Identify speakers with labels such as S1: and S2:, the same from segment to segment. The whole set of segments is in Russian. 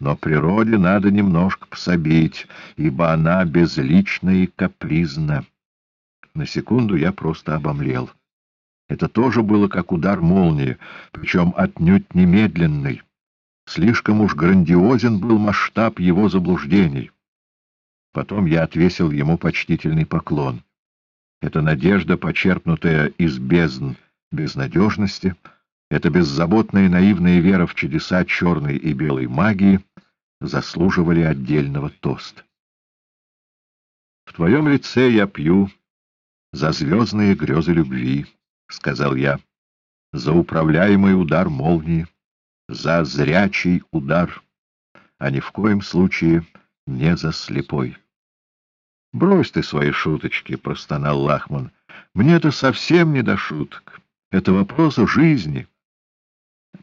S1: Но природе надо немножко пособить, ибо она безлична и капризна. На секунду я просто обомлел. Это тоже было как удар молнии, причем отнюдь немедленный. Слишком уж грандиозен был масштаб его заблуждений. Потом я отвесил ему почтительный поклон. Эта надежда, почерпнутая из бездн безнадежности, эта беззаботная и наивная вера в чудеса черной и белой магии заслуживали отдельного тоста. В твоем лице я пью за звездные грезы любви, — сказал я, — за управляемый удар молнии, за зрячий удар, а ни в коем случае не за слепой. — Брось ты свои шуточки, — простонал Лахман. — Мне это совсем не до шуток. Это вопрос жизни.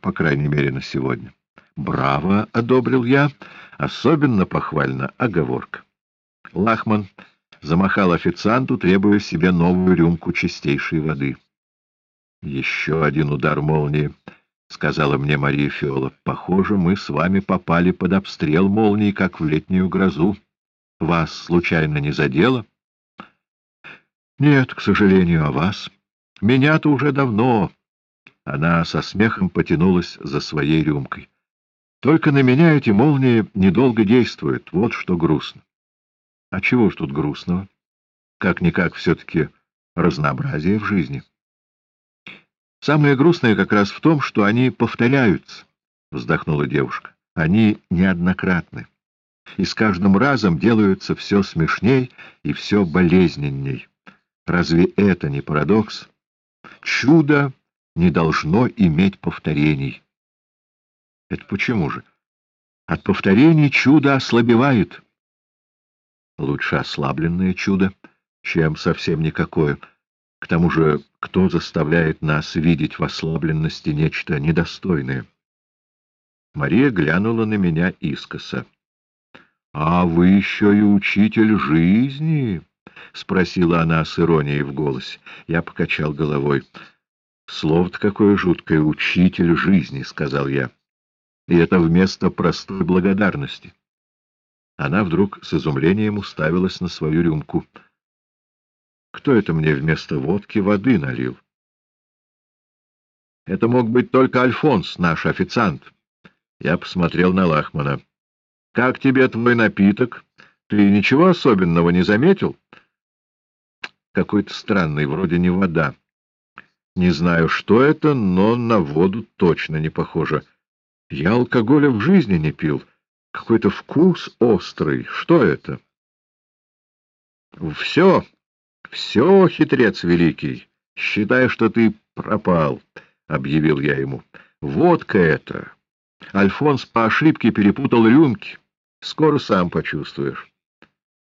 S1: По крайней мере, на сегодня. «Браво!» — одобрил я. Особенно похвально оговорка. Лахман замахал официанту, требуя себе новую рюмку чистейшей воды. «Еще один удар молнии», — сказала мне Мария Фиола. «Похоже, мы с вами попали под обстрел молнии, как в летнюю грозу. Вас, случайно, не задело?» «Нет, к сожалению, о вас. Меня-то уже давно...» Она со смехом потянулась за своей рюмкой. Только на меня эти молнии недолго действуют, вот что грустно. А чего ж тут грустного? Как-никак все-таки разнообразие в жизни. Самое грустное как раз в том, что они повторяются, — вздохнула девушка. Они неоднократны. И с каждым разом делаются все смешней и все болезненней. Разве это не парадокс? Чудо не должно иметь повторений. Это почему же? От повторений чудо ослабевает. Лучше ослабленное чудо, чем совсем никакое. К тому же, кто заставляет нас видеть в ослабленности нечто недостойное? Мария глянула на меня искоса. — А вы еще и учитель жизни? — спросила она с иронией в голосе. Я покачал головой. — Слово-то какое жуткое — учитель жизни, — сказал я и это вместо простой благодарности. Она вдруг с изумлением уставилась на свою рюмку. Кто это мне вместо водки воды налил? Это мог быть только Альфонс, наш официант. Я посмотрел на Лахмана. — Как тебе твой напиток? Ты ничего особенного не заметил? Какой-то странный, вроде не вода. Не знаю, что это, но на воду точно не похоже. — я алкоголя в жизни не пил. Какой-то вкус острый. Что это? Все, все, хитрец великий. Считай, что ты пропал, — объявил я ему. Водка это. Альфонс по ошибке перепутал рюмки. Скоро сам почувствуешь.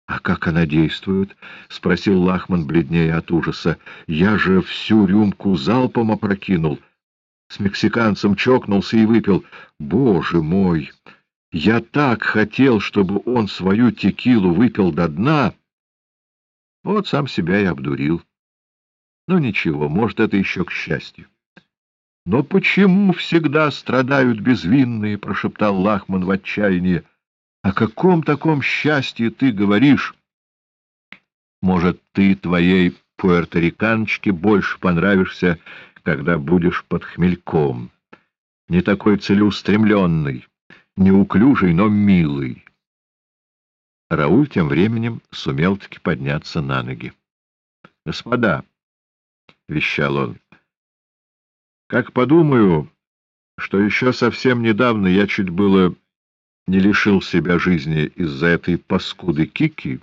S1: — А как она действует? — спросил Лахман, бледнее от ужаса. — Я же всю рюмку залпом опрокинул. — с мексиканцем чокнулся и выпил. Боже мой! Я так хотел, чтобы он свою текилу выпил до дна. Вот сам себя и обдурил. Ну ничего, может, это еще к счастью. — Но почему всегда страдают безвинные? — прошептал Лахман в отчаянии. — О каком таком счастье ты говоришь? — Может, ты твоей пуэрториканочке больше понравишься, когда будешь под хмельком. Не такой целеустремленный, неуклюжий, но милый. Рауль тем временем сумел-таки подняться на ноги. — Господа, — вещал он, — как подумаю, что еще совсем недавно я чуть было не лишил себя жизни из-за этой паскуды Кики,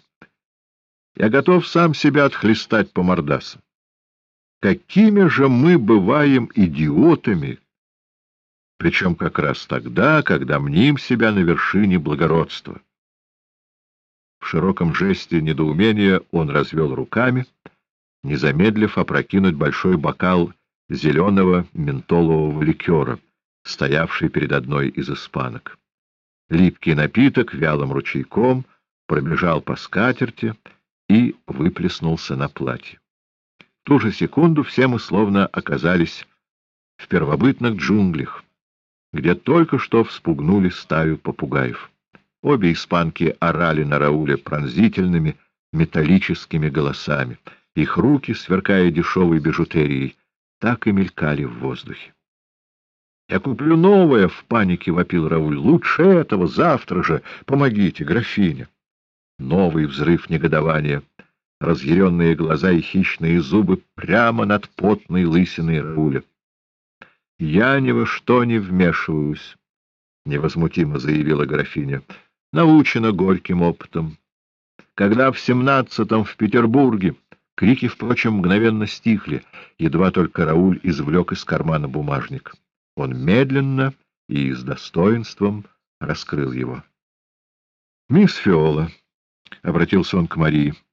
S1: я готов сам себя отхлестать по мордасам. Какими же мы бываем идиотами, причем как раз тогда, когда мним себя на вершине благородства. В широком жесте недоумения он развел руками, не замедлив опрокинуть большой бокал зеленого ментолового ликера, стоявший перед одной из испанок. Липкий напиток вялым ручейком пробежал по скатерти и выплеснулся на платье. Ту же секунду все мы словно оказались в первобытных джунглях. где только что вспугнули стаю попугаев. Обе испанки орали на Рауля пронзительными металлическими голосами. Их руки, сверкая дешевой бижутерией, так и мелькали в воздухе. «Я куплю новое!» — в панике вопил Рауль. «Лучше этого! Завтра же! Помогите, графиня!» Новый взрыв негодования. Разъяренные глаза и хищные зубы прямо над потной лысиной Рауля. «Я ни во что не вмешиваюсь», — невозмутимо заявила графиня, — «научена горьким опытом. Когда в семнадцатом в Петербурге крики, впрочем, мгновенно стихли, едва только Рауль извлек из кармана бумажник. Он медленно и с достоинством раскрыл его. «Мисс Фиола», — обратился он к Марии, —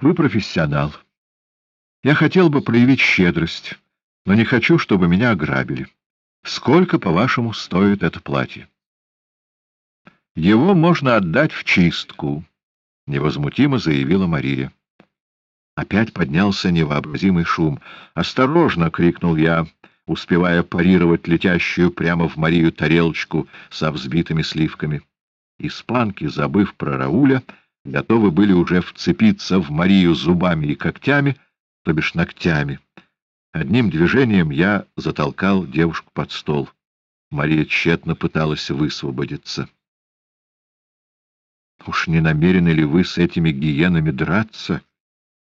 S1: «вы профессионал. Я хотел бы проявить щедрость, но не хочу, чтобы меня ограбили. Сколько, по-вашему, стоит это платье?» «Его можно отдать в чистку», — невозмутимо заявила Мария. Опять поднялся невообразимый шум. «Осторожно!» — крикнул я, успевая парировать летящую прямо в Марию тарелочку со взбитыми сливками. Испанки, забыв про Рауля, готовы были уже вцепиться в Марию зубами и когтями, то бишь ногтями. Одним движением я затолкал девушку под стол. Мария тщетно пыталась высвободиться. — Уж не намерены ли вы с этими гиенами драться?